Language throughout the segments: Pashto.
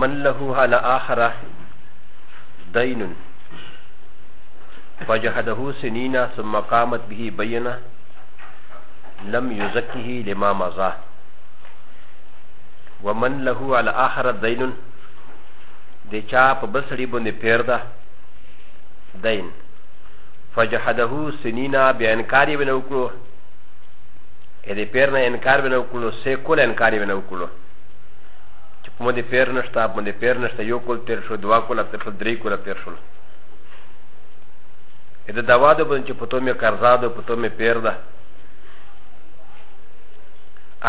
من له على آخره دين فجهده سنين ثم قامت به بينه لم يزكه لما مضى ومن له على آخره دين د چا په بل سړي باندې پیر ده دین فجحده سنینا بیا انکار یې ونه وکړو ا دې پیر نه انکار ونه وکړو سه کول انکار یې ونه وکړو چې په مونږ دې پیر نشته په مونږ دې پیر نشته یو کول تیر شو دوا کول تیر شو درې کول تیر شو ا دې دوا ده باندې چې پتو مې قرضا ده پتو مې پیر ده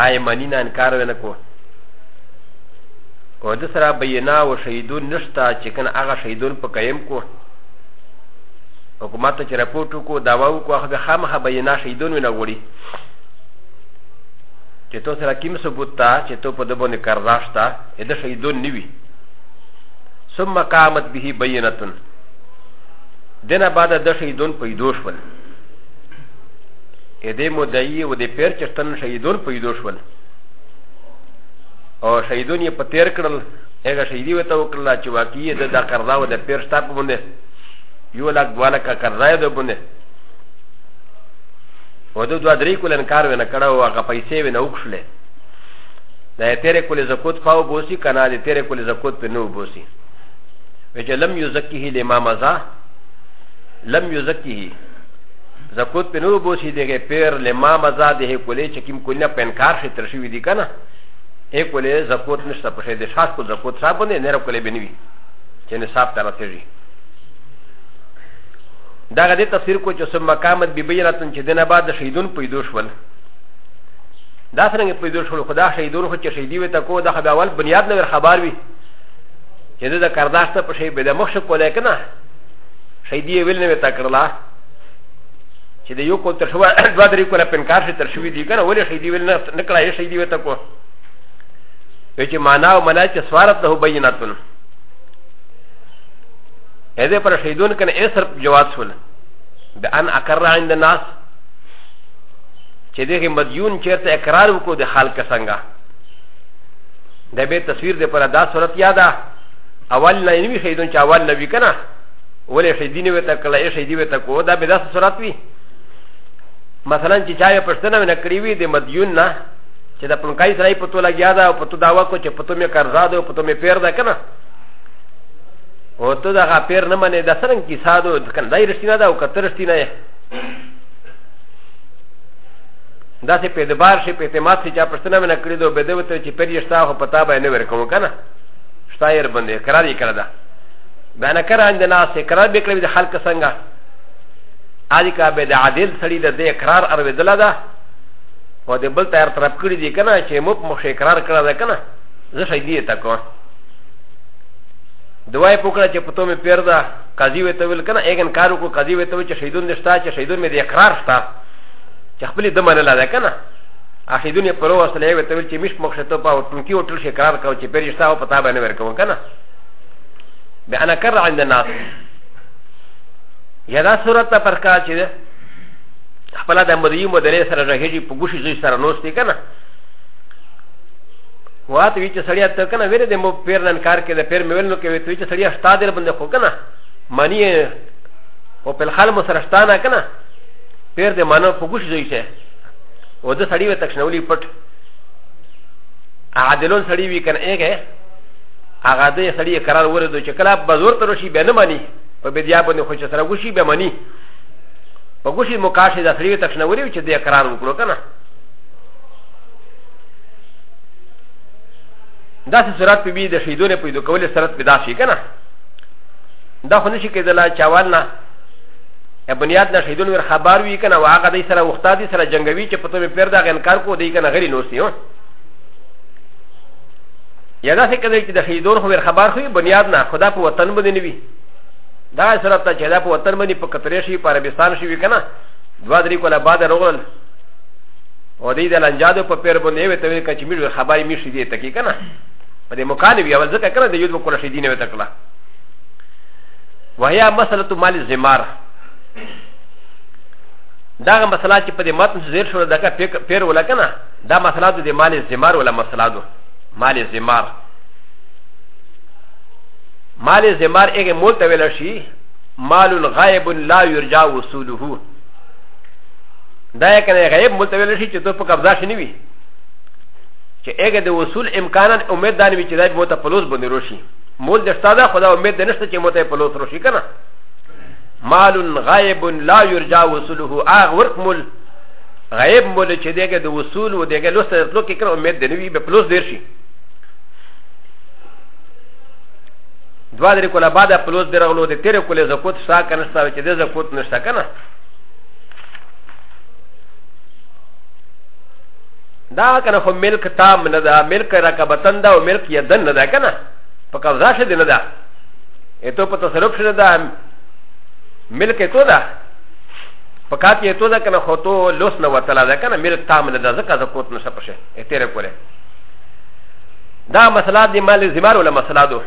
آی منی نه انکار ونه کو او د سره بینا او شهیدون نشته چې کنه هغه شهیدون په قیم کو حکومت ته چې رپورټ وکړو دعوا وکړو هغه به خامخا بینا شهیدون ونه غوړي چې تو سره کیم ثبوت تا چې تو په دبونه کرداشتا د شهیدون نیوي ثم قامت به بینتن دنه بعد د شهیدون پیدو شول ا دې مدعی او د پیر چشتن شهیدون پیدو شول او شهیدون یې په تیر کړل هغه شهیدي وته وکړله چې واقعي د دا قرضه و د پیر شتا په باندې یو لاک دوه لکه قرضه یې د باندې و د دوه درې کول انکار ونه کړه او هغه پیسې ونه وکړلې دا یې تیرې کولې زکوت پاو بوسي که نه دې تیرې کولې زکوت په نو بوسي وچ لم یزکیه لما مزا لم یزکیه زکوت په نو بوسي دغه پیر لما مزا دغه کولې چې کوم کولې په انکار شي تر شي وي دي که نه ا ک و ل ي زکوت نشته په شي د شاش کو زکوت صاحب باندې نه رکلې بنوي چې نصاب ته رسېږي دا غدي تفسیر کو چې سم مقامت بي بيراتن چې دنه بعد شهیدون پیدا شول دا څنګه پیدا شول خدا شهیدون خو چې شهیدی وي تا کو دا خبر اول بنیاد نه خبر وي چې دا کرداشت په شي به د مخ شو کولای کنه شهیدی ویل نه وي تا کړلا چې د یو کو تر شو دوا درې کوله پنکار شي تر شوی دی کنه ولې شي دی ول نه نکړه یې شي دی وته کو چې معنا او منا چې سوارت له بیناتون ا دې پر شهیدون کنه یې سر جواز شول د ان اقر عند الناس چې دغه مدیون چیرته اقرار وکړو د خلک څنګه د به تصویر د پر ادا صورت یاده اول نه نیوی شهیدون چې اول نه وی کنه ولې شهیدی نه وته کله یې شهیدی وته کو دا به داسې صورت وي مثلا چې چا یې پښتنه ونه کړی وي د مدیون نه چې د پلکای سره په توله گیا دا او په تو داوا کو چې په تو مې قرضا ده او په تو مې پیر ده کنه او ته دا غا پیر نه منې د سرنګ کی ساده د کنه دای رښتینه ده او کتر رښتینه ده دا سه په دبار شي په اعتماد سي چا پښتنه ونه کړی دا به دوی ته چې پیر یې شتا خو پتا به نه ورکوم کنه شتا یې باندې قرار یې کړی دا بیا نه کران د ناس اقرار به کړی د خلک څنګه اړي کا به د عادل سړي د دې اقرار ارویدل ده او د بل تر طرف کړی دی کنه چې مو په مخ اقرار کړه ده کنه زه شي دی تا کو دوای پوکړه چې پتو می پیر ده قاضي وته ویل کنه اګن کارو کو قاضي وته ویل چې شهیدون نشتا چې شهیدون می د اقرار شتا چې خپل د منل ده کنه اخیدون یې پرو اصله وته ویل چې مش مخ شته په ټونکی او ټل شي اقرار کاو چې پیر شتا او پتا باندې ورکو کنه بأنا كر عند الناس يدا سورة فرقا چه خپل د مدعي مدنه سره راهيږي په ګوشي زوی سره نوستي کنه وات وی چې سړیا ته کنه ویره د مو پیر نن کار کې د پیر میول نو کې وی ته چې سړیا شتا در باندې خو کنه معنی او په خال مو سره شتا نه کنه پیر د مانو په ګوشي زوی شه و د سړی و تکشنولی پټ عادلون سړی وی کنه اګه هغه دې سړی قرار ورته چې کله به زور تر شي به نه مانی په بدیا باندې خو چې سره وشي به مانی په ګوشي مکاشي د سړي تښنه وری چې دې قرار وکړو کنه دا څه صورت په بي د شهیدونه پیدا کول صورت پیدا شي کنه دا خو نشي کېدلا چاوال نه ا بنیاد نه شهیدون ور خبر وی کنه واغه دای سره وخت دي سره جنگوي چې پته په پیر دا غنکار کو دی کنه غری نو سیو یا داسې کېدای چې د خیدون خو ور خبر خو بنیاد نه خدا په وطن باندې نه وي دا صورت ته چې دا په وطن باندې په قطرې شي په عربستان شي وي که نه دوه درې کوله بعد راغلل او دې د لنجادو په پیر باندې وي ته وي که چې میر خبرې مې شي دې ته کې که نه په دې مکان وي اول ځکه که نه د یود وکړه شي دینه وي ته کړه وهیا مسله مال زمار دا غا مسئلہ چې په دې متن زیر شو دا کا پیر ولا کنه دا مسئلہ د مال زمار ولا مسئلہ دو مال زمار مال زمار اگه مول تولا شی مال غائب لا يرجع وصوله دا یې کنه غیب مول تولا شی چې تو په قبضه شنی وي چې اګه د وصول امکانا امید دان وی چې دا مو ته پلوز باندې روشي مول د استاد خدا امید د نشته چې مو ته پلوز روشي کنه مال غائب لا يرجع وصوله اغ ورک مول غیب مولې چې دغه د وصول و دغه لوست د تلو کې کړه امید دی نوی به پلوس دیر شي دوا درې کوله بعد پلوس دیر غلو د تیر کوله زکوت سا کنه ستا چې د زکوت نشته کنه دا کنه خو ملک تام نه ده ملک رکبتن ده او ملک یدن نه ده کنه په قبضه شه دی نه ده اته په تصرف شه نه ده ملک ته ده په کات یې تو ده کنه خو تو لوس نه وتلا ده کنه ملک تام نه ده ځکه زه کوت نشه پشه یې تیرې کولې دا مسله د مال زمار ولا مسله ده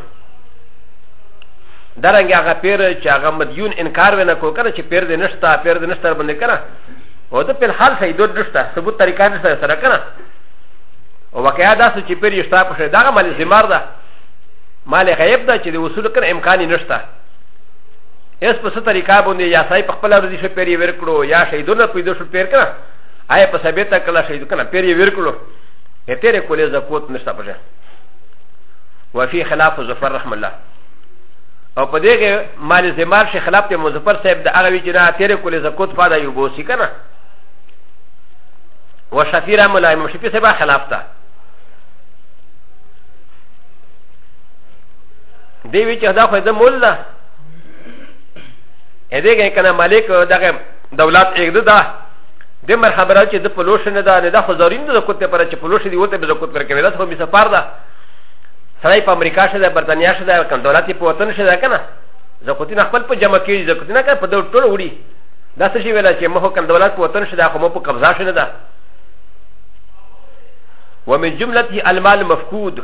درنګ هغه پیر چې هغه مدیون انکار ونه کو کنه چې پیر دې نشتا پیر دې نشتا باندې کنه او ته په حال سي دوه نشتا ثبوت طریقه نشتا سره کنه او واقعیا دا چې پیر یې شتا پشه دا مال زمار ده مال غیب ده چې د وصول کنه امکان نشتا اس په ست طریقه باندې یا سای په خپل ورځي شو پیری ور کړو یا شهیدونه پیدا شو پیر کړه آیا په سبه ته کله شهید کنه پیری ور کړو ا تیرې کولې زکوت نشته پشه وفي خلاف ظفر رحم الله او په دې کې مال زمار شي خلاف ته مظفر صاحب د هغه وی چې نه تیرې کولې زکوت فاده یو بوسی کنه و شفیرا ملایم شفیع صاحب خلاف ته دی وی چې دا خو د مول ده ا دې کې کنه مالک دغه دولت اګد دا د مر خبره چې د پلوش نه دا نه د خزارین د کوته پر چې پلوش دی وته به زکوت پر کوي دا خو می سفر ده سړی په امریکا شه ده برتانیا شه ده کنه دولت په وطن شه ده کنه زکوتی نه خپل په جمع کیږي زکوتی نه کنه په دو ټول وړي دا څه شي ویل چې مه کنه دولت په وطن شه ده خو مو په قبضه شه نه ده ومن جملته المال مفقود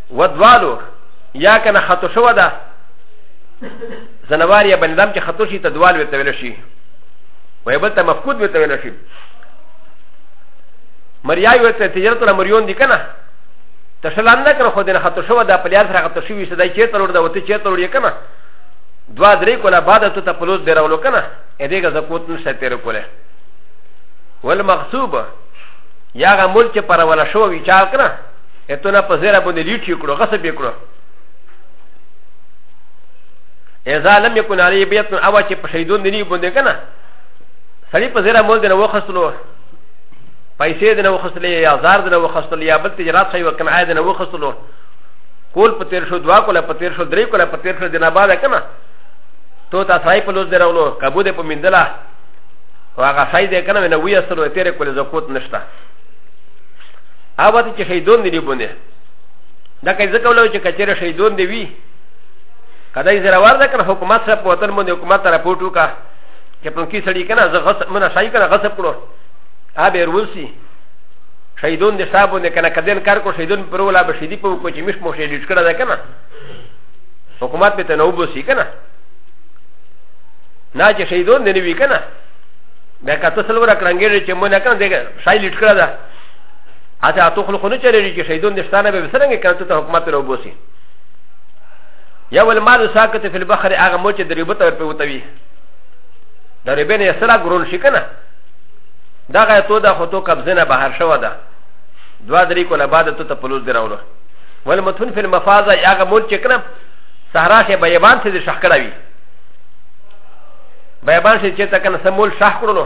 و دوالو یا کنه خطو شو ده زنوار یا بندم چې خطو شي ته دوال وي تویل شي وای بل ته مفقود وي تویل شي مریای وي ته تجارت ولا مریون دي کنه ته شلان نه کړ خو دې خطو شو ده پلیار سره خطو شوی سدای چې تر ورده وته چې تر ورده کنه دوا درې کوله بعد ته ته پلوز بیرولو کنه اې دې غزا کوت نشه تیر کوله والمغصوب یا غمول چې پر ولا شو وی چا کنه اتونا په زیرا باندې لیټ یې کړو غصب یې کړو اذا لم يكن عليه بيت او چې په شهیدون دی نه باندې کنه سړی په زیرا مول دی نه وخصلو پیسې دی نه وخصلې یا زار دی نه وخصلې یا بل تجارت شي وکنه آی دی نه وخصلو کول په تیر شو دوا کوله په تیر شو درې کوله په تیر شو د نه بعد کنه تو تا سړی په لوز دی راولو کبو دې په مندلا هغه شای دې کنه نه وی اصلو تیر کوله زکوت نشته هغه وخت چې شهیدون دی بونه دا که ځکه ولو چې کچېره شهیدون دی وي کدا یې زراور ده کنه حکومت سره په وطن باندې حکومت ته راپورټ وکړه چې په کې سړی کنه زه غصب منه شای کنه غصب کړو هغه به ورولسي شهیدون د صاحب نه کنه کدن کار کو شهیدون پر ولا به شهیدی په کو چې مش مو شهید کړه ده کنه حکومت په تنوب وسی کنه نه چې شهیدون نه وی کنه بیا کته سلوره کړنګې چې مونږ کنه دغه شای لیټ کړه ده حتی اتو خلقو نه چلېږي چې شهیدون دشتانه به څرنګه کنه ته حکومت له وبوسي یا ول مال ساکت فی البحر هغه مو چې د ریبت ور په وتوي د ریبې نه سره ګرون شي کنه دا غه تو دا خو تو قبضه نه بهر شو ده دوا درې کوله بعد ته ته پلوز دراولو ول متون فی المفازه هغه مو چې کنه صحرا شه بیابان ته شخ کړه وی بیابان شه چې تا کنه سمول شخ کړلو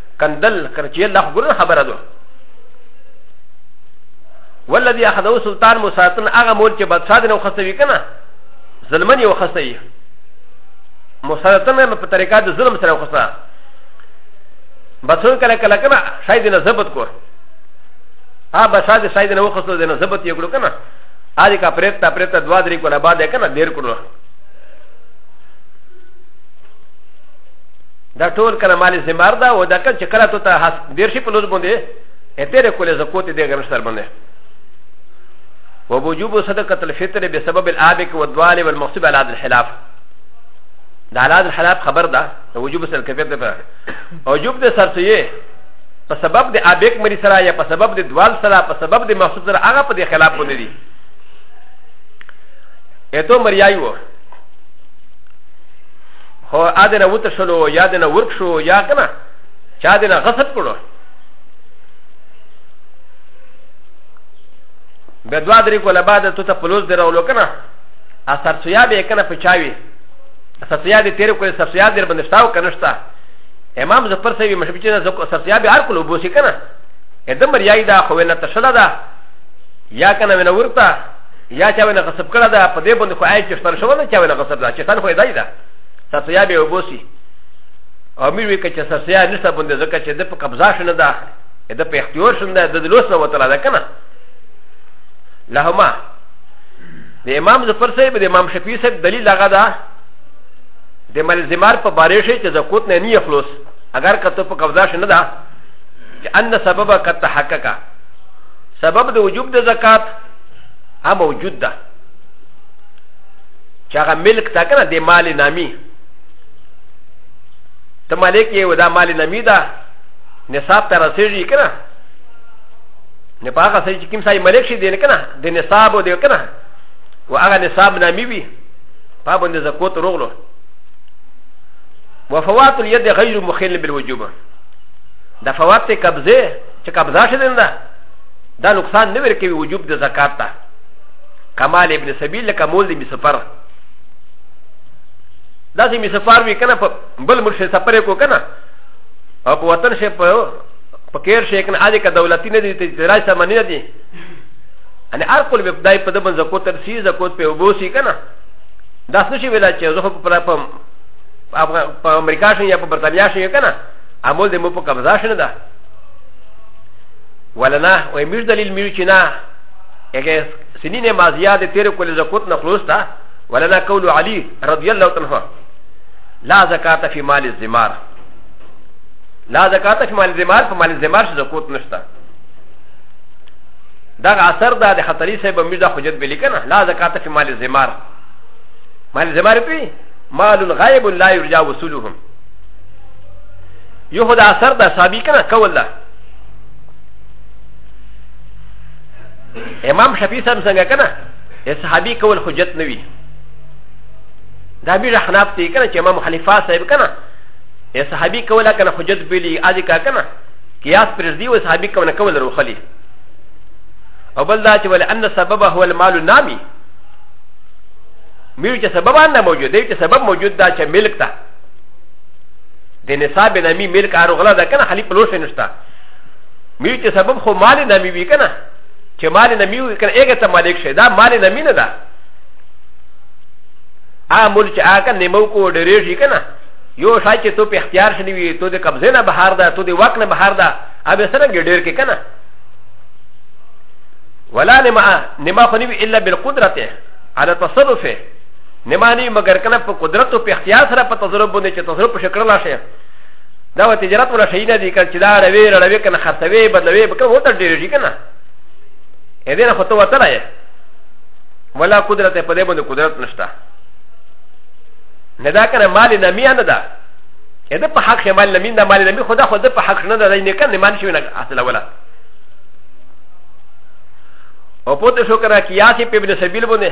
کندل کنه چې الله خو ګرنه خبره ده والذي اخذه سلطان مساتن هغه مول چې بادشاہ دې نو خستوي کنه ظلمن یو خستوي مساتن په طریقه د ظلم سره خسته بسون کله کله کنه شاید نه ضبط کو ها بادشاہ دې شاید نه وخستو دې نه ضبط یې کړو کنه هغه کا پرېتا پرېتا دوا درې کوله بعد کنه ډیر کړو دا ټول کنه مال زمار دا او دا کله چې کله ته ته دیر شي په لوز باندې اتره کولې زکوت دې غنښت سر باندې ووجوب صدقه الفطر بسبب الابك والدوال والمغصب على هذا الحلاف دا على هذا الحلاف خبر دا وجوب صدقه الفطر وجوب دې سرسيه په سبب د ابيك مري سره یا په سبب د دوال سره په سبب د مغصب سره هغه په دې خلاف باندې دي اته مریایو هو ادنه وتشلو یا دنه ورک شو یا کنه چا دنه غصب کړو به دوا درې کوله بعد ته ته پلوز درولو کنه اثر سویا به کنه پچاوي اثر سویا دې تیر کوله اثر سویا دې باندې شتاو کنه شتا امام زفر سوي مشبچې نه زکو اثر سویا به هر کوله بوسي کنه ادم بریای دا خو نه تشلا دا یا کنه ونه ورته یا چا ونه غصب کړه دا په دې باندې خو آی چشتن شو نه چا ونه غصب دا چشتن خو دی دا تاسو یا به وبوسی او مې وی کچ سرسیا نشته باندې ځکه چې د په قبضه شنه دا د په اختیار شنه د لوس نه وته دا کنه لهما د امام ظفر صاحب د امام شفیع صاحب دلیل هغه دا د ملزمار په باره شي چې زکوت نه نه خلاص اگر کته په قبضه شنه دا چې ان سبب کته حققه سبب د وجوب د زکات ا موجود ده چې هغه ملک تا کنه د مال نامي ته مالک یې ودا مال نامي ده نصاب ته رسېږي کنه نه په هغه څه چې کوم ځای ملک شي دی کنه د نصاب او دی کنه و هغه نصاب نامي وي په باندې زکوت روغلو وفوات اليد غير مخل بالوجوب ده فوات قبضه چې قبضه شې ده دا نقصان نه ورکوي وجوب د زکات ته کمال ابن سبیل لکه مول د مسفر دا چې مسفر وي کنه په بل ملک څخه سفر کو کنه او په وطن شه په پکیر شه کنه اځه ک دولتي نه دي ته راځي سمنی نه دي ان هر کول به خدای په دبن زکو تر سی زکو په وبوسی کنه دا څه شي ویلا چې زه په په په امریکا شې یا په برتانیا شې کنه عمل دې مو په قبضه شنه ده ولنا ومیر دلیل میر چې نه هغه سنین مازیه د تیر کول زکوت نه خلوص تا ولنا قول علی رضی الله عنه لا زکات فی مال الزمار لا زکات فی مال الزمار په مال الزمار څه زکوت نشته دا اثر دا د خطری صاحب میر دا حجت به لیکنه لا زکات فی مال الزمار مال الزمار پی مال غیب لا یرجا وصولهم یو خدای اثر دا صحابی کنه قول ده امام شفیع صاحب څنګه کنه صحابي کول حجت نه وي دا به رحناف دی کنه چې امام خلیفہ صاحب کنه صحابي کوله کنه حجت بلی ادي کا کنه قیاس پر دی او صحابي کونه کول روخلی او بل دا چې ول ان سبب هو المال النامي میر چې سبب نه موجود دی چې سبب موجود دا چې ملک ته د نصاب نامی ملک ارو غلا ده کنه خلی پلوش نشتا میو چې سبب خو مال نامی وی کنه چې مال نامی وی کنه هغه ته مالک شه دا مال نامی نه ده ا مول چې هغه نیمو کو ډېرې شي کنه یو شای چې تو په اختیار شنی وی تو د قبضه نه بهر ده تو د واک نه بهر ده ابه سره ګډیر کې کنه ولا نما نما خنی الا بالقدرته على تصرفه نه مانی مګر کنه په قدرت او په اختیار سره په تجربه باندې چې تجربه په شکل راشه دا و تجارت ولا شي نه دي کړ چې دا روي روي کنه خرڅوي بدلوي به کنه وته ډېر شي کنه اې دې نه خطو وته راي ولا قدرت په دې باندې قدرت نشته نه دا کنه مال نه میا نه ده اې دې په حق مال نه مين دا مال نه مي خدا خو دې په حق نه ده نه کنه مان شي نه اصل ولا او پوت شو کنه کیاسي په ابن سبیل باندې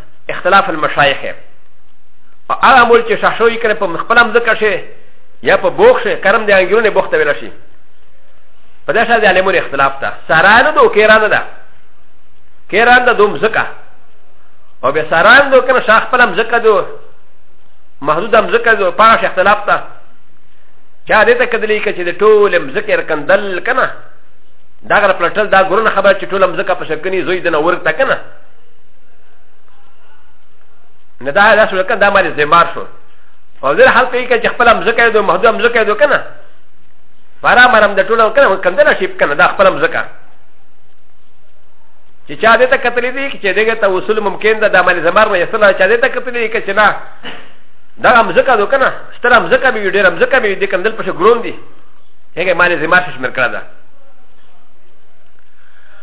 اختلاف المشایخ او هغه مول چې شاشوي کړ په خپلم ذکر شي یا په بوخ شي کرم دی انګیونه بوخته ویل شي په دې سره د علمونو اختلاف ده ساران دو کیران ده کیران ده دوم زکه او به ساران دو کنه شاخ خپلم زکه دو محدود هم زکه دو پاره شي اختلاف ده چا دې ته کدلې کې چې د ټول مزکه رکندل کنه دا غره پلټل دا ګورنه خبر چې ټول مزکه په شکني زوی دنه ورته کنه نه دا دا سره کنه دا مال زمار شو او زه حال په کې چې خپل مزکه دو محدود مزکه دو کنه فارا مرم د ټولو کنه کنده نه شیپ کنه دا خپل مزکه چې چا دې ته کتلې دي چې دغه ته وصول ممکن ده د عمل زمار نه یسلا چا دې ته کتلې دي چې نه دا هم زکه دو کنه ستر هم زکه به ډېر هم زکه به دې کندل په ګرون دي هغه مال زمار شمر کړه ده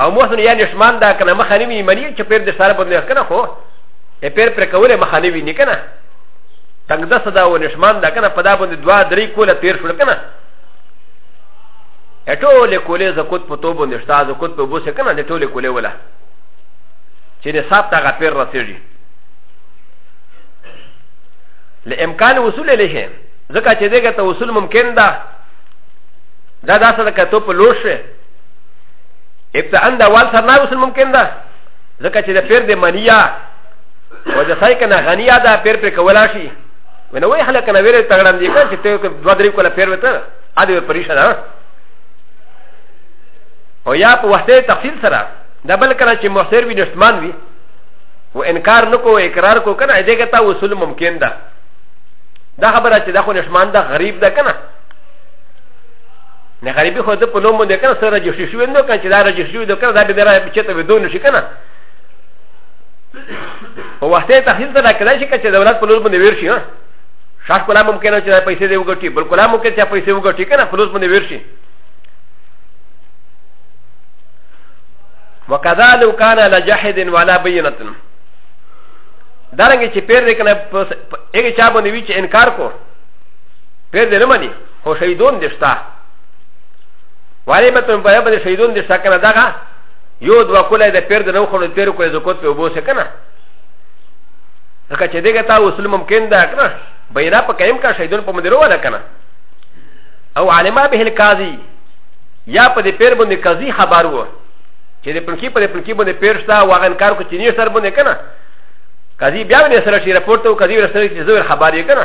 او محسن یعنی شمان دا کنه مخه نیوی منی چې پیر د سره باندې کنه خو ا پیر پر کوله مخه نیوی نه کنه تنگ د صدا و نشمان دا کنه په دا باندې دوا درې کوله تیر شو کنه ټول کوله زکوت په تو باندې شتا زکوت په بوسه کنه د ټول کوله ولا چې د صاحب تا غپیر رسېږي له امکان وصول له شي ځکه چې دغه ته وصول ممکن ده دا داسه ده که ته په لوشه ابتداء دا وال سرنا وصل ممکن ده ځکه چې د پیر د منیا او د سای کنه غنیا دا پیر پر کولا شي ونه وای خلک نه ویره تګړم دي کنه چې ته دوه درې کوله پیر وته ا دې پریشان او یا په وخت تفصیل سره دا بل کنه چې مؤثر وي نشتمان وي و انکار نکو اقرار کو کنه دې کته وصول ممکن ده دا خبره چې دا خو نشمان ده غریب ده کنه نه غریبي خو د په نوم باندې کنه سره جوړ شوی نو کنه چې دا راجوړ شوی نو کنه دا به درا بچی ته ودو نشي کنه په وخت تحصیل ته راکړای شي چې دولت په لور باندې ویر شي ها شاش کولا ممکن چې پیسې دی وګټي بل کولا ممکن چې پیسې وګټي کنه په لور باندې ویر شي وکذا لو کان لجحد ولا بینه دارنګ چې پیر دې کنه هغه چا باندې وی چې انکار کو پیر دې نه مني هو شهيدون دي شتا واري به تم په به شهيدون دي شتا کنه دغه يو دوا کوله د پیر د نو خو د پیر کوله زکوت په وبوسه کنه لکه چې دغه تا وسل ممکن ده کنه بیرا په قائم کا شهیدون په مدرو ولا کنه او علما به القاضي یا په دې پیر باندې قاضي خبر وو چې د پنکی په پنکی باندې پیر شتا واغن کار کو چې نه سر باندې کنه قاضي بیا نه سره شي رپورټ او قاضي سره چې زور خبر یې کنه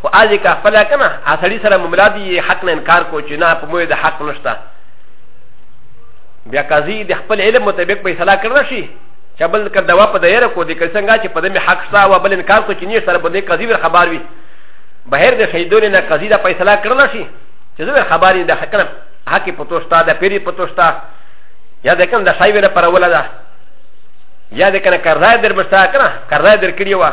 خو ا ځکه خپله که نه ا سړي سره مملا دي یې حق نه انکار کو چې نه په موی د حق نشته بیا قاضي د خپل علم مطابق فیصله کړی شي چې بل که دوا په دایره کو دي که څنګه چې په دې مې حق شته او بل انکار کو چې نه سره به دې قاضي ور خبر وي بهر د شهیدونو نه قاضي دا فیصله کړی شي چې زه خبر نه د حق نه حق په توشتا د پیری په توشتا یا د کوم د شای ویره پر ولا ده یا د کنه کارځای در بستا کنه کارځای در کړی وه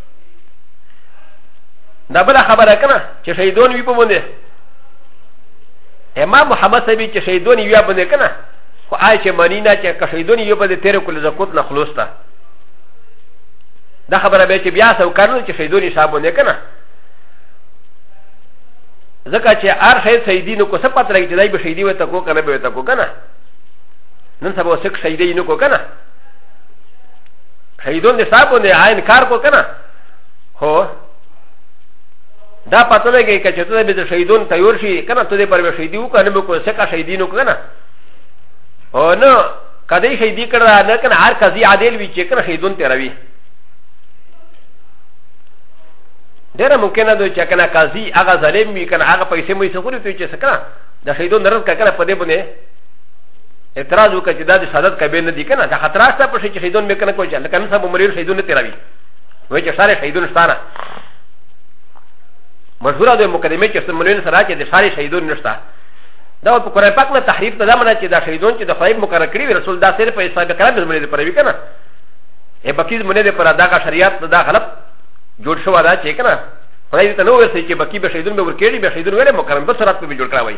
دا بل خبره کنه چې شهیدون وی په باندې امام محمد صاحب چې شهیدون وی په باندې کنه خو آی چې مانی نه چې شهیدون یو په دې تیر کول زکوت نه خلاص تا دا خبره به چې بیا سو کارو چې شهیدون صاحب باندې کنه ځکه چې هر شهید شهیدینو کو څه پته لګی چې دای به شهیدی وته کو کنه به وته کو کنه نن سبا سک شهیدینو کو کنه حیدون دې صاحب نه آین کار کو کنه هو دا پته لګي چې چې ته به شهیدون تیار شي کنه ته دې پر شهیدی وکړه نه به کو سکه شهیدینو کنه او نه کدی شهیدی کړه نه کنه هر قضیه عادل وی چې کنه شهیدون ته روي ډیره ممکنه ده چې کنه قاضي هغه ظالم وي کنه هغه پیسې مې سخوري ته چې سکنه د شهیدون درس کنه په دې باندې اعتراض وکړ چې دا د شهادت کبه نه دي که نه دا خطر شته په شي چې شهیدون به کنه کوی چې لکه نن سبا مریر شهیدون نه تیروي وایي چې ساري شهیدون شته نه مشهوره ده مقدمه چې مریر سره چې د ساري شهیدون نشته دا په قرآن پاک نه تحریف ته دا منه چې دا شهیدون چې د خدای مقرر کړی رسول دا سره په حساب کرام زمونږ لپاره وی کنه ای بقیز مونږ لپاره دا کا شریعت دا غلط جوړ شو دا چې کنه خدای ته نو ورسې چې بقی به شهیدون به ورکړي به شهیدون وره مقرر به سره په جوړ کړوي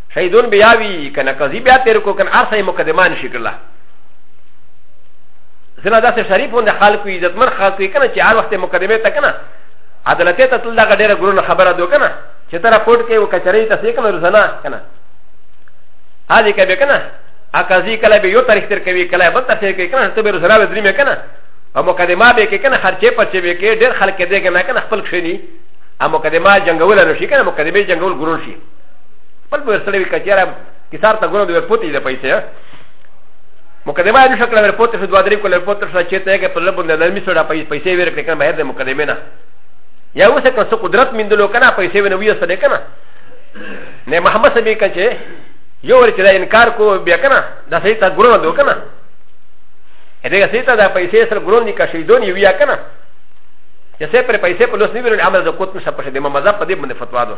شهیدون بیا وی کنه قضی بیا تیر کو کنه ارسه یې مقدمه نشي کړله ځنه داسې شریف غوندې خلکو یې عزتمن خلکو یې کنه چې هر وخت یې مقدمې ته کنه عدالتې ته تل دغه ډېره ګرونه خبره دو کنه چې ته راپورټ کوې او کچرۍ ته سې کنه روزنه کنه هلې کوې کنه اکازي کله به یو تاریخ تر کوي کله بل تاریخ کوي کنه ته به روزنه درې مې کنه او مقدمه به کې کنه خرچې پرچې به کې ډېر خلک دې کنه کنه خپل کښېني ا مقدمه جنگول نه شي کنه مقدمه جنگول ګرون شي خپل به سره وی کچره کثار ته ګورو د ورپوت دې پیسې مقدمه یې شکل ورپوت شو دوه درې کول ورپوت شو چې ته کې په لبو نه نرمي سره پیسې ورکړې کنه بهر د مقدمه نه یا اوس که څه قدرت مندلو کنه پیسې ونه وی سره کنه نه محمد سبي کچه یو ور چې دا انکار کو بیا کنه دا صحیح تا ګورو دو کنه هغه صحیح تا دا پیسې سره ګورو نه کا شهیدون یو یا کنه چې سه پر پیسې په لوس نه ویل عمل د کوت نشه پښه د ممزه په دې باندې فتوا ده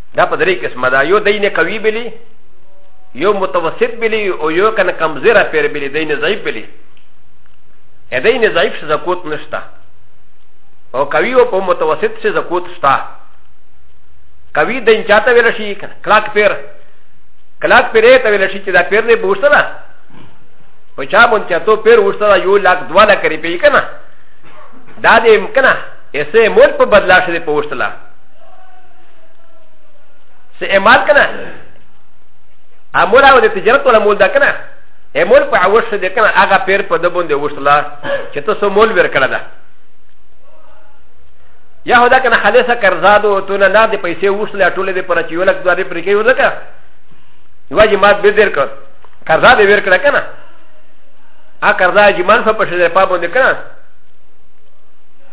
دا په درې قسمه ده یو دینه قوي بلی یو متوسط بلی او یو کنه کمزره پیر بلی دینه ضعیف بلی ا دینه ضعیف څه زکوت نشته او قوي او په متوسط څه زکوت شته قوي دین چاته ویل شي کلاک پیر کلاک پیر ته ویل شي چې دا پیر نه بوسته ده په چا باندې چې ته پیر وسته ده یو لاک دوا لاک کری پی کنه دا دې امکنه ایسه مول په بدلا شې په وسته سه اعمال کنه امول او د تجارت ولا مول دا کنه امول په اوش دې کنه هغه پیر په د باندې وشلا چې تاسو مول ور کړل دا یا هدا کنه خالصه قرضادو ته نه نه د پیسې وشلا ټولې دې پر چې ولک دواري پرې کې ولکه یواجی مات به دیر کړ قرضا دې ور کړه کنه ا قرضا جمان په پښه دې پابو دې کنه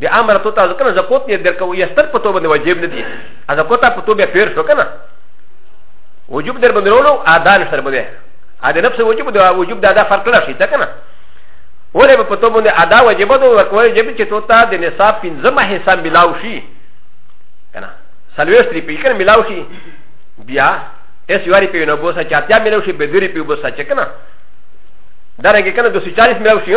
بیا امر ته تاسو کنه زکوت نه درکو یا ستر په توبه نه واجب نه دي ا زکوت په توبه پیر شو کنه وجوب در باندې ورو ادا نه سره باندې ا د نفس وجوب دا وجوب دا دا فرق نه شي ته کنه ولې په توبه نه ادا واجب ده ورکوي جب چې تو تا د نصاب پنځمه حساب ملاو شي کنه سلويست لري پیکر ملاو شي بیا اس یواري په نو بوسه چاتیا ملاو شي بدوري په بوسه چې کنه دا رنګ کنه 240 ملاو شي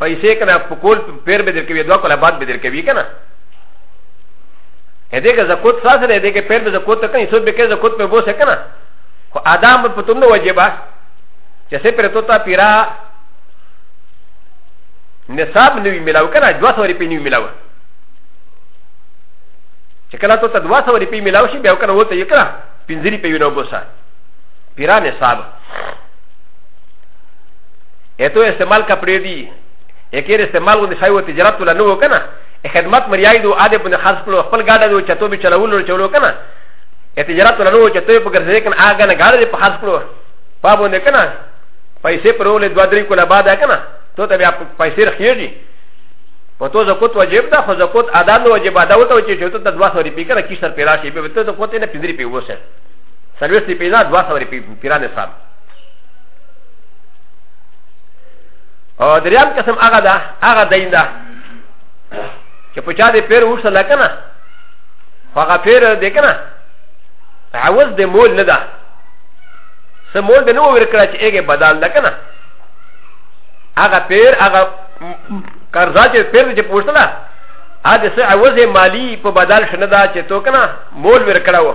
پیسې کنه په کول پیر به درکوي دوه کله بعد به درکوي کنه هدې کې زکوت ساته دې کې پیر به زکوت ته کني سود به کې زکوت په بوسه کنه خو ادم په تومنه واجبہ چې سه پر توتا پیرا نصاب نوی ملاو کنه 200 روپی نوی ملاو چې کله توتا 200 روپی ملاو شي بیا کنه وته یې کنه 50 روپی نو بوسه پیرا نصاب ا ت و استعمال کا پری دی ا ک ي ر استعمال و د شای و تجارت ولا نو کنه ا خدمت مریای دو ا د بن خاص کلو خپل گاډه دو چتو به چلول نو چلو کنه ا تجارت ولا نو چتو په ګرځې کنه ا غنه گاډه په خاص کلو پابو نه کنه پیسې پرولې دوا درې کوله بعد کنه تو ته بیا پیسې رخیږي په تو زکوت واجب ده خو زکوت ادا نه واجب ادا وته چې چې ته د 200 روپی کنه کیسر پیرا شي به ته د کوته نه 50 روپی وسه سرویس پیدا 200 روپی پیرا نه صاحب او دریم قسم هغه ده هغه دین ده چې په چا دې پیر وښه لکنه خو هغه پیر دې کنه عوض دې مول نه ده سه مول به نو ورکړه چې هغه بدل لکنه هغه پیر هغه قرضا چې پیر دې پوښتنه ده ا د سه عوض مالی په بدل شنه دا چې تو کنه مول ورکړه و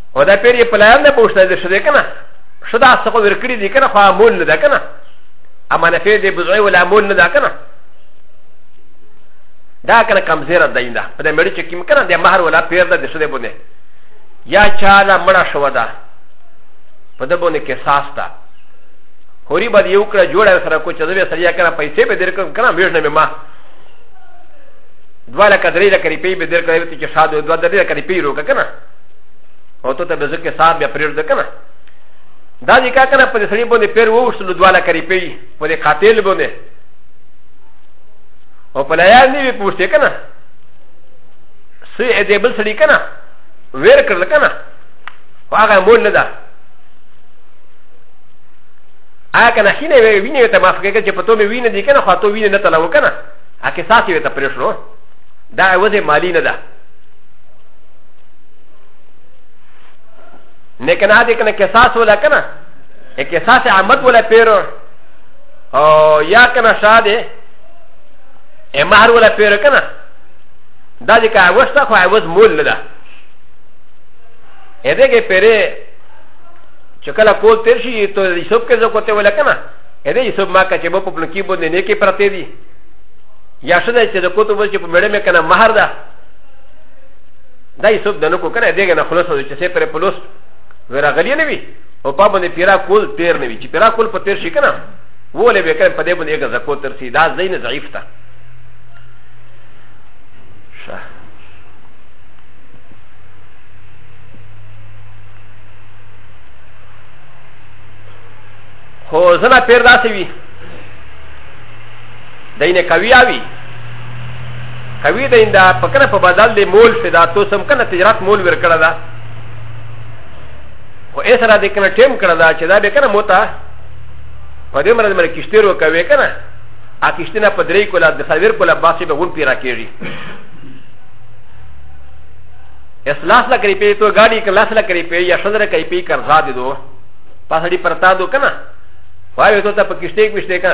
و دا پیر یې پلایم نه پوښتنه دې شوې که نه ښه دا څه خو ورکړي دي که نه خو امول نه ده که نه اما نفې دې بزعې ولا امول نه ده که نه دا که نه کمزېره دی ده په دې مړي چې کوم که نه د مهر ولا پیر ده د ښه دې باندې یا چا له مړه شوه ده په ده باندې قصاص ده هوري به یو کړه جوړه سره کو چې زه سره یا کنه پیسې به درکم کنه ویژنه مې ما دواله کدرې لکه ریپې به درکړې چې شاده دوه درې لکه ریپې روکه کنه او ته ته به ځکه صاحب بیا پرېږده که نه دا دې کا که نه په دې سړي باندې پیر ووښتلو دوه لکه روپۍ په دې قاتل باندې او په لایان نه وي پوښتې که نه څه یې دې بل سړي که نه ویر کړل که نه خو هغه مول نه ده هغه که نه ښي نه وي وینې ته معاف کړې چې په تو مې وینې دي که نه خو تو وینې نه تلاو که نه هغه کساس یې ته پرېښلو دا عوض مالی نه ده نه کنه دې کنه قصاص ولا کنه ا قصاص عمد ولا پیرو او یا کنه شاده ا مہر ولا پیرو کنه دا دې کا وستا خو عوض مول نه ده ا دې کې پیره چکلا کول تیر شي ته یې سب کې زکوته ولا کنه ا دې یې سب ما کا چې په خپل کې باندې نه کې پرته دي یا شنه چې د کوتو بل چې په مړې مې کنه مہر ده دای سوب دنه کو کنه دیګه نه خلاص وځي چې پر پلوس ورا غلی نه وي او په باندې پیرا کول تیر نه وي چې پیرا کول په تیر شي کنه وله به کنه په دې باندې یو زکو تر سي دا زین ضعیف تا شه خو زنا پیر داسې وي دینه کوي اوی کوي دا انده پکره په بدل دی مول شي دا تو سم کنه تجارت مول ور کړه دا خو یې سره د کنه ټیم کړه دا چې دا به کنه موتا په دې مرز مر کشتیر وکوي کنه ا کشتنه په درې کوله د ساویر کوله باسي به غون پیرا کیږي اصلاح لا کری پی تو گاڑی کا لاس لا کری پی یا شدر کری پی کرزا دی دو پاسڑی پرتا دو کنا وایو تو تا پکشتے کشتے کنا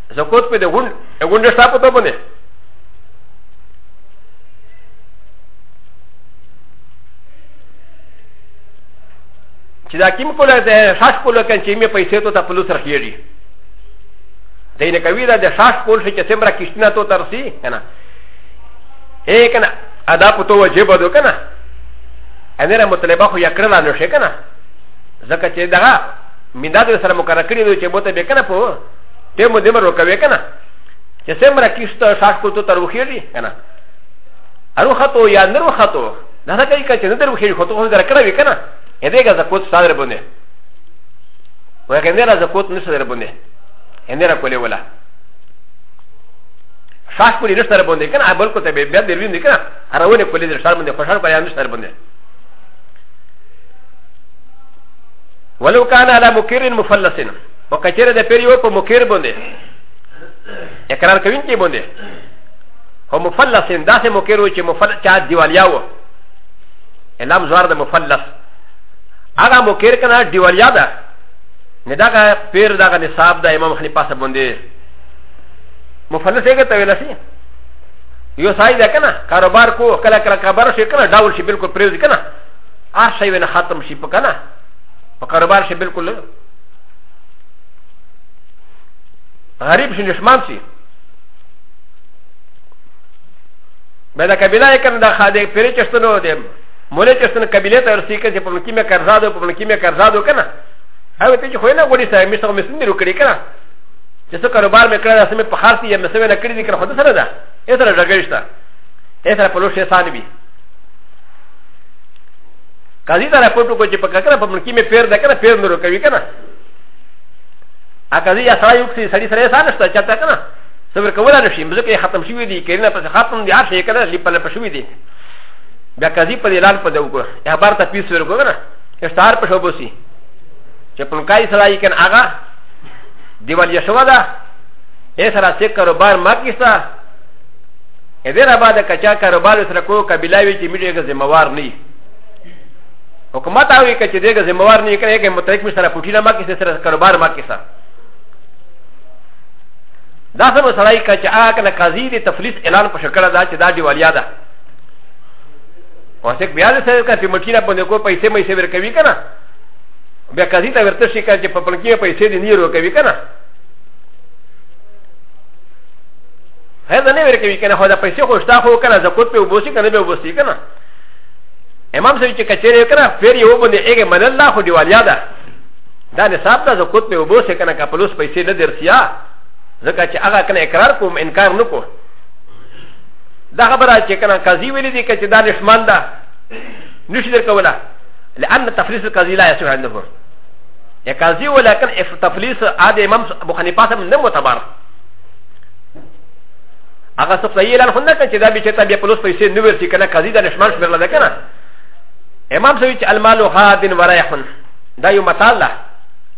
زه کوت په دې غون غون دې شاپ ته باندې چې دا کیم کوله ده شاش کوله کله چې مې پیسې ته ته پلوس رخیږي دینه کوي دا د شاش کول شي چې سمرا کښتنه ته ترسي کنه اے کنه ادا پتو وجب دو کنه انره مطلبه خو یکرلا نو شي کنه ځکه چې دا میندا سره مقرر کړی دی چې بوته به کنه په ته مو دمر وکوي کنه چې سمره کیسته شاک کو ته تر وخیری کنه ارو خطو یا نرو خطو نه دا کوي چې نه درو خیر خطو هم درکړه وی کنه ا دې کا زکوت صادر بونه وکه نه را زکوت نه صادر بونه ان را کولې ولا شاک کو لري سره بونه کنه بل کو ته به بیا دروي نه کنه هرونه کولې در سره بونه خوشاله پیا نه سره بونه ولو كان على مكر مفلسنا و کچر د پیر یو په مکیر باندې اقرار کوین کې باندې هو مفلسین داسې مکیر و چې مفلس چا دیوالیا و الام زوار د مفلس هغه مکیر کنه دیوالیا ده نه دا پیر دا نصاب د امام حنیفه سره باندې مفلس یې ته ویل شي یو سای ده کنه کاروبار کو کله کله کبر شي کنه ډاول شي بالکل پریوز کنه هر شی ونه ختم شي په کنه په کاروبار شي بالکل غریب شي نشمان شي به دا قبیله یې کوم دا خاده پیرې چشتنو دی مولې چشتن قبیله ته ورسې کړي په ملکی مې قرضادو په ملکی مې قرضادو کنه هغه ته چې خو نه غوړي سره مې سره مې سندرو کړی کنه چې څه کاروبار مې کړی دا سمې په خاص یې مې سوي نه کړی دي کنه خو دا سره ده یې سره ډګړشته یې سره په لوشه سانبي قاضي دا راپورټ وکړو چې په ککره په ملکی مې پیر ده کنه پیر نورو کوي کنه ا قاضي یا سړی یو کسي سړی سره سره نشته چاته کنه صبر کولا نشي مزکه ختم شوی دی کینه پس ختم دی هر شي کنه لیپل په شوی دی بیا قاضي په اعلان په دغه وکړو اخبار ته پیس ورکو کنه اشتهار په شوبو سي چې پنکای سړی کنه هغه دیوال یې شو ده ا سره چې کاروبار ما کیسه ا دې را باندې کچا کاروبار سره کو قبیله وی چې میډیا کې ذمہ وار نه حکومت آوی که چه دیگه زموار نی کنه که متحق مشتره پوٹی نما کسی سر کاروبار ما کسا دا سم سرائی که چه آه کنه قاضی دی تفلیس اعلان پر شکر دا چه دا دیوالیا دا واسه بیا د سره کته مټی نه باندې کو پیسې مې سیور کوي کنه بیا قاضي ته ورته شي کړي په پلکی پیسې دې نیرو کوي کنه هدا نه ور کوي کنه هدا پیسې خوشتا خو کنه زکوت په وبوسي کنه به وبوسي کنه امام سوي چې کچېرې کنه پیر یو باندې ایګه من الله خو دیوالیا ده دا نصاب ته زکوت په وبو سه کنه کپلوس پیسې نه درسیا ځکه چې هغه کنه اقرار کوم انکار نه کو دا خبره چې کنه قاضي ویلې دي چې دا نشمن ده نشي در کوله لان تفلیس القاضي لا يسوع عنده یا قاضي ولکن تفلیس عاد امام ابو حنیفه سم نه معتبر هغه څه فلایي اعلان هم نه کړ چې دا به چې ته بیا پلوس پیسې نه ورسي کنه قاضي د نشمار شمېرل ده کنه امام سوي چې المال غادن ورایحن دا یو مثال ده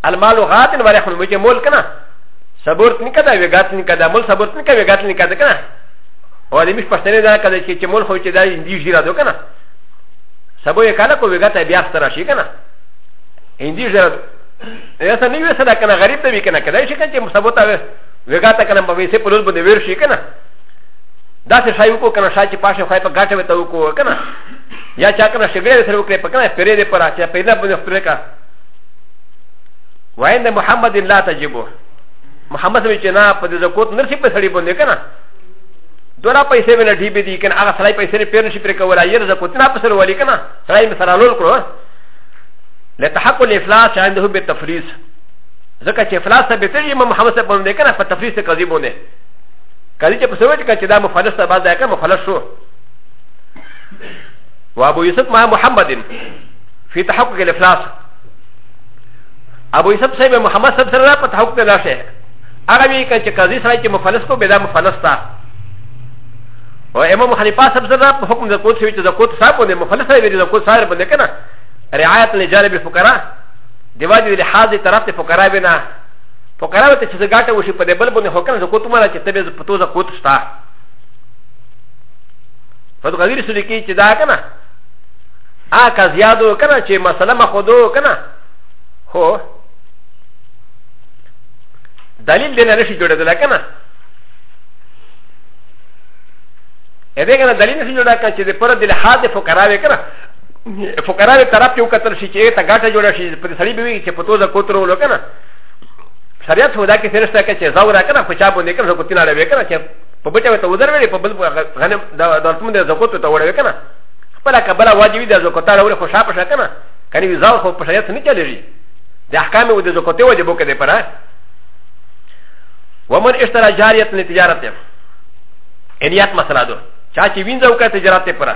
المال غادن ورایحن مو چې مول کنه صبرت نه کده وګات نه کده مول صبرت نه کده وګات نه کده کنه او دې مش پښتنه دا کده چې چې مول خو چې دا دی جیرا دو کنه سبو یې کاله کو وګات بیا ستر شي کنه هندي جیرا یا سره نه وي سره کنه غریب ته وی کنه کده شي کنه چې مصبوتا وګا ته کنه په ویسه په لور باندې ویر شي کنه دا څه شای وکړو کنه شای چې پاشه خای په ګاټه وته وکړو کنه یا چا کنه شګړې سره وکړې په کنه پرې دې پر اچا پیدا باندې خپل کا وایند محمد لا تجبو محمد وی چې نه په دې زکوت نرسي په سړی باندې کنه دولا پیسې ولا ډی به دي کنه هغه سړی پیسې نه پیر نشي پر کولا یې زکوت نه په سر ولي کنه سړی مثلا لول کړو لتحقق الافلاس عنده بالتفریس ځکه چې فلاس ته به ترې امام محمد صاحب باندې کنه په تفریح څه قضیه باندې کله چې په سوچ کې چې دا مفلس ته بعد ځای کې مفلس شو و ابو یوسف مع محمد فی تحقق الافلاس ابو یوسف صاحب محمد صاحب سره په تحقق لا شي هغه وی چې قضیه سره چې مفلس کو به دا مفلس تا و امام حنیفه صاحب سره په حکم د کوت شوی چې د کوت صاحب باندې مفلس دی د کوت صاحب باندې کنه رعایت لجانب الفقراء دی واجب دی لحاظ دی طرف ته فقرا به نه فقرا به ته چې زګاټه وشي په دې بل باندې حکم زکوت مره چې تبه په تو زکوت شته فد غیر سره کې چې دا کنه آ کا زیادو کنه چې مسله مخودو کنه هو دلیل دې نه شي جوړېدل کنه ا ذ ك ن ا دليل في جودا كان شيء پر دل حاد فقراء وكنا فقراء طرف ته وکتل شي چې ته ګاټه جوړه شي په سړی به وي چې په توزه کوترو لو کنه شریعت هدا کې سرشته کې چې زاورا کنه په چا باندې کنه کوتینه لوي کنه چې په بچا ته وزر ویلې په بل غنم د دلتمن د زکوت ته وړوي کنه خپل کبره واجبې د زکوت لپاره خو شاپ شه کنه کني زاو خو په شریعت نه چلېږي د احکام او د زکوت واجبو کې دی پره ومن اشترى جاريه لتجارته ان يات مسلادو چا چې وینځو کا تجارت پره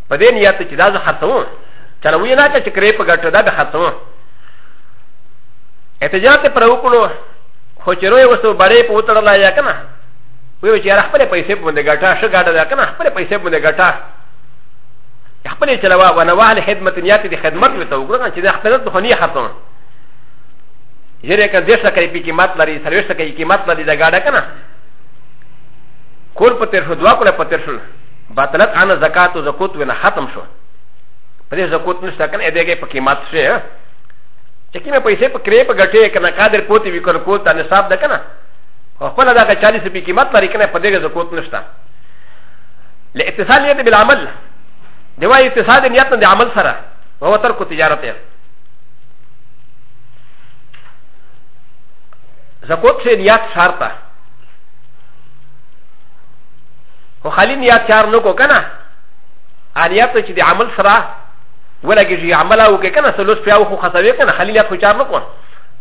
په دې نیت چې دا زه خرڅوم چا وی نه چې کرې په ګټه دا به خرڅوم احتجاج ته پر وکړو خو چې روی وسو بړې په وتړلا یا کنه وی چې را خپل پیسې په باندې ګټه شه ګټه دا کنه خپل پیسې په باندې ګټه خپل چلوا ونوال خدمت نیت دي خدمت وته وکړو چې دا خپل ته خني خرڅوم یره که دیش لکه پی قیمت لري سرویش لکه قیمت لري دا ګاډه کنه کور په تیر شو دوا کول په تیر شو بطلت انا زکات و زکوت وینا ختم شو په دې زکوت نشته کنه دې کې په قیمت شي چې کینه پیسې په کرې په ګټې کنه قادر پوتې وی کول کو ته نصاب ده کنه او خپل دا 40 په قیمت لري کنه په دې زکوت نشته لاتصال یې بالعمل دی وايي اتصال نیت د عمل سره او تر کو تجارت یې زکوت سے نیت شرط ہے خو خالي نیت چار نه کو کنه الیات چې د عمل سره ولګي عمل او کې کنه سلوس پیاو خو خسوي کنه خالي نیت خو چار نه کو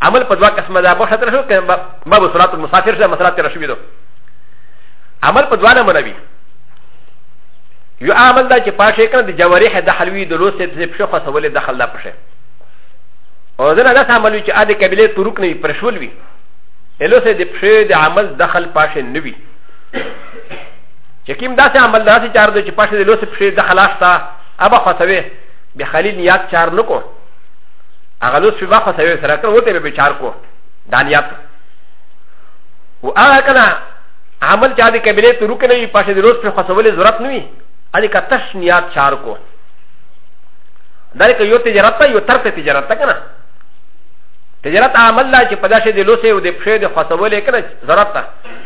عمل په دوا قسمه ده په خاطر شو کنه ما به صلات المسافر سره مسلات تر شوی دو عمل په دوا نه منوي یو عمل دا چې پاشه کنه د جوارح د حلوی د لوس د پښو خسولې دخل لا پښه او زنه دا عمل چې اده قبيله ترک نه پرشول وي الوسه د پښې د عمل دخل پاشه نه وي چې کوم داسې عمل داسې چار دی چې پښې د لوسې پښې د خلاص تا ابا خسوي به خلیل نیات چار نه کو هغه لوس په واخه سوي سره کړ وته به چار کو دا نیات و هغه کنه عمل چا دې کبیره ته رکه نه وي پښې د لوس په خسولې ضرورت نه وي ا دې کا تش نیات چار کو دا لکه یو تجارت ته یو ترته تجارت ته کنه تجارت عمل لا چې پداسې د لوسې او د پښې د خسولې کنه ضرورت ته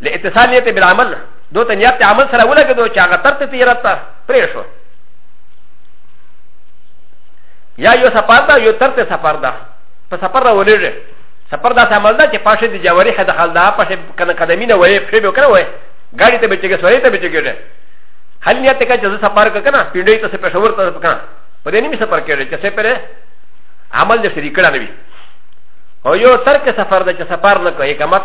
ل اتصال نیت بالعمل دو ته نیت عمل سره ولګېدو چې هغه ترته تیرت ته پرې شو یا یو سفر ده یو ترته سفر ده په سفر راولېږي سفر داسې عمل ده چې پاشه د جواري حد خل ده پاشه کنه قدمي نه وایي پښې به کنه وایي ګاډي ته به چې سوري ته به چې ګډه هل نیت ته چې سفر کنه پیډې ته پښور ته کنه په دې نیمه سفر کېږي چې سپره عمل د شریک کړه نه وي او یو ترک سفر ده چې سفر نه کوي کمت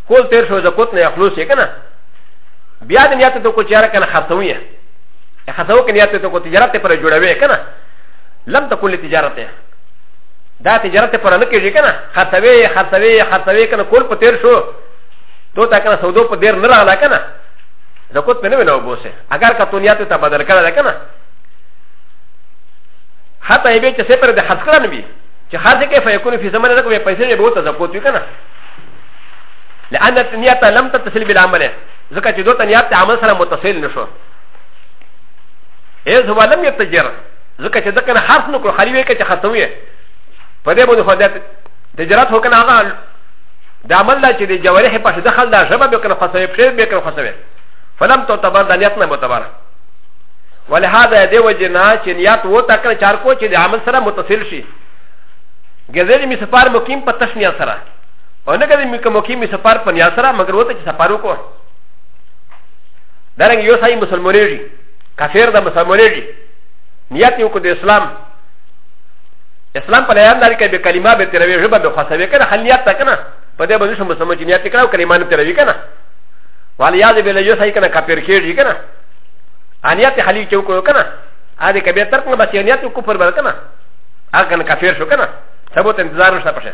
کول تیر شو زکوت نه خلوص یې کنه بیا د نیت ته کو چاره کنه خرڅوي یې خرڅو کې نیت ته کو تجارت پر جوړوي کنه لم تکل تجارت دا تجارت پر نه کېږي کنه خرڅوي خرڅوي خرڅوي کنه کول په تیر شو تو تا کنه سودو په دیر نه راغله کنه زکوت په نه ونه وبوسه اگر کا تو نیت ته بدل کړه کنه حتی یې به چې سپر د خرڅ کړه نه وي چې خرڅ کې فیکون فی زمانه نه کوي پیسې به وته زکوت وي کنه لان النيات لم تتصل بالعمل ځکه چې دوته نیت عمل سره متصل نشو اذ هو لم يتجر ځکه چې دغه نه خاص نکړو خالي وي چې ختموي په دې باندې خو د تجارت هو کنه هغه د عمل لا چې د جوارح په شته دخل دا شباب کنه خاصوي په شی به کنه خاصوي فلم تعتبر د نیت نه معتبر ولهذا دې وجه نه چې نیت وو تا کنه چار کو چې د عمل سره متصل شي غزل می سفار مقیم په تشنیه سره او نه کدی مکه مکی می سفر په نیا سره مگر وته چې سفر وکړو درنګ یو سای مسلمانېږي کافر دا مسلمانېږي نیت یو کو د اسلام اسلام په لایان دار کې به کلمه به تروي ژبه به خاصه وي کنه خلیات تا کنه په دې باندې سم سم چې نیت کړو کلمه نه تروي کنه والیاذ بالله یو سای کنه کافر کېږي کنه انیت خلی چې وکړو کنه ا دې کبه تر کنه بس نیت کو پر بل کنه اګه کافر شو کنه سبوت انتظار نشته پشه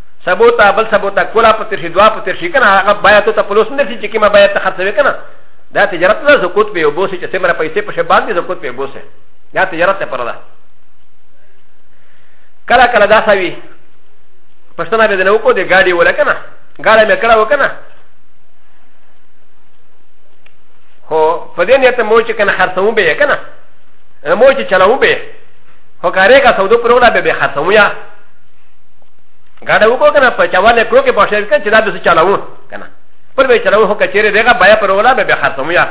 سبو ته بل سبو ته کولا په تر شي دوا په تر شي کنه هغه بیا ته ته پلوس نه شي چې کیما بیا ته خرڅوي کنه دا تجارت نه زکوت به وبوسي چې سمره پیسې په شی باندې زکوت به وبوسي دا تجارت ته پرده کله کله دا سوي پښتنه به نه وکړو د ګاډي ولا کنه ګاډي مې کړه وکنه خو په دې نیت مو چې کنه خرڅوم به کنه مو چې چلاوم به هو کارې کا سودو پروګرام به خرڅوم یا غاډه وکړو کنه په چواله کړو کې پښه کې چې دا به چلاو کنه پر به چلاو هو کچېره دغه بیا پر ولا به خرڅمو یا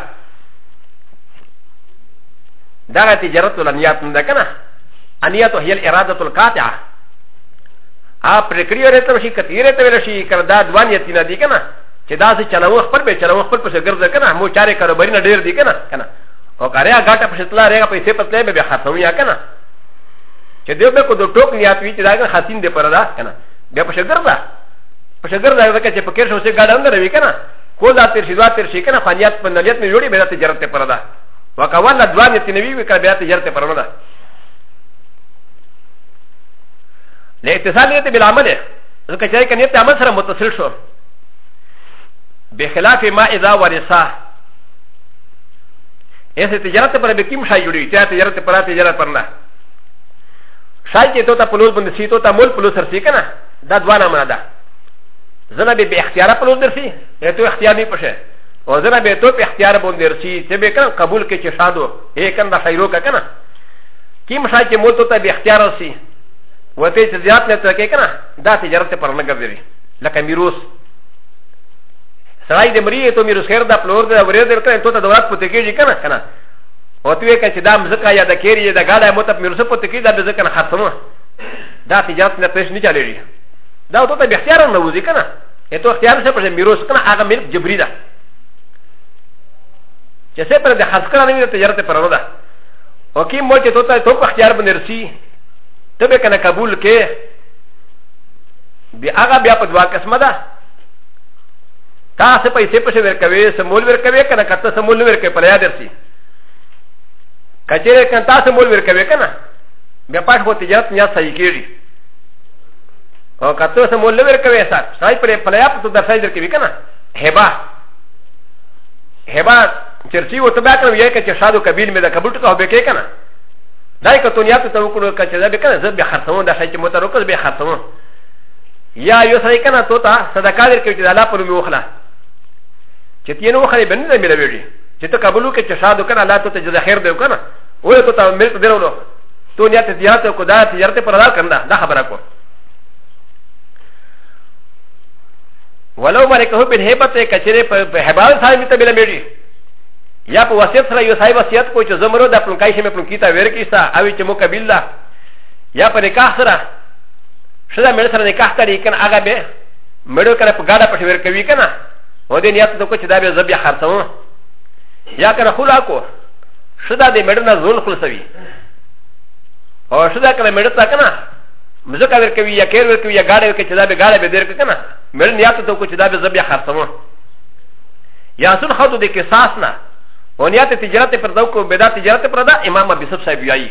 دغه تجارت الانیات نه کنه انیات هي الاراده القاطعه ا پر کړی ورته شي کثیره ته ویل شي کړه دا دوان یتی نه دی کنه چې دا څه چلاو خپل به چلاو خپل پښه ګرځه کنه مو چاره کاروباري نه ډیر دی کنه کنه او کاریا غاټه پښتلا رېګه پیسې پتلې به خرڅمو یا کنه چې دې به کو د ټوک نیات وی چې دا ګن خاتین دې پر دا کنه بیا په شګر دا په شګر دا ځکه چې په کې شو چې ګاډ اندر وی کنه کو دا تیر شي دا تیر شي کنه فنیات په نلیت نه جوړي به د تجارت پر دا وکواله دوه نیت نه وی وی کړه بیا تجارت پر نه ل اتصال نیت بل عمل ځکه چې کنه نیت عمل سره متصل شو بخلاف ما اذا ورثا ایسے تجارت پر بکیم شای جوڑی چاہے تجارت پر تجارت پر نہ شای چې تو ته پلوز باندې سی تو ته مول پلوز سر سی کنه دا دوه نامه ده زنه به به اختیار پلوز درسی یا تو اختیار نه پشه او زنه به تو په اختیار باندې درسی چې به کنه قبول کې چې شادو هي کنه دا خیرو کا کنه کیم شای چې مول تو ته به اختیار رسی وته چې زیات نه ترکه کنه دا تجارت پر نه ګرځي لکه میروس سړی د مری ته میروس خیر دا پلور دا ورې درکړې ته د ورات پته کېږي کنه کنه او ته وکړه چې دا مزکا یا د کېری یا د ګاډه مو ته په مرسته پته کې دا به ځکه نه خرڅمه دا تجارت نه پېښ نه چلېږي دا ته به اختیار نه وځي کنه ته اختیار څه پر میروس کنه هغه ملک جبري ده چې څه پر د خرڅ کړه نه تجارت پر نه ده او کې مو چې ته ته په اختیار باندې رسی ته به کنه قبول کې بیا هغه بیا په دوا قسمه ده تا سه پیسې پسې ورکوي سمول ورکوي کنه کته سمول نه ورکوي پر یاد درسي کچېره کنه تا سمول ورکوي کنه بیا پاش هو تجارت نه صحیح کیږي او کته سمول نه ورکوي سر سای پر پلیا په درسای درکوي کنه هبا هبا چرچی و تبا کنه یې کچې شادو قبیل مې دا قبول ټکو به کې کنه دای کته نیت ته وکړو کچې دا به کنه زه به خرڅوم دا شای چې متروکز به خرڅوم یا یو سړی کنه تو ته صدقه درکړي چې د الله په نوم وخله چې تیې نو وخلې بنې نه ملوېږي چې ته قبول وکړې چې شاد وکړه الله ته جزا خیر دی وکړه وله ته ته ملت درولو تو نیت زیارت کو دا زیارت پر ادا کنده دا خبره کو ولو ملکه بن هیبت کچره په هبال صاحب ته بل میږي یا په وصیت سره یو صاحب وصیت کو چې زمرو د پلونکای شمه پلونکی ته ورکیستا او چې مو قبیله یا په نکاح سره شدا مې سره نکاح تړي کنه هغه به مړو کنه په ګاډه پټ ور کوي کنه و دې نیت ته کو چې دا به زبیا خرڅو یا کنه خلا کو شدا دې مړ نه زول خلصوي او شدا کنه مړ تا کنه مزکا ور کوي یا کېر ور کوي یا ګاډه ور کوي چې دا به ګاډه به در کنه مړ نیت ته کو چې دا به زبیا خرڅو یا سن خدو دې قصاص نه و نیت تجارت پر دو کو بدا تجارت پر دا امام ابي سب صاحب یایي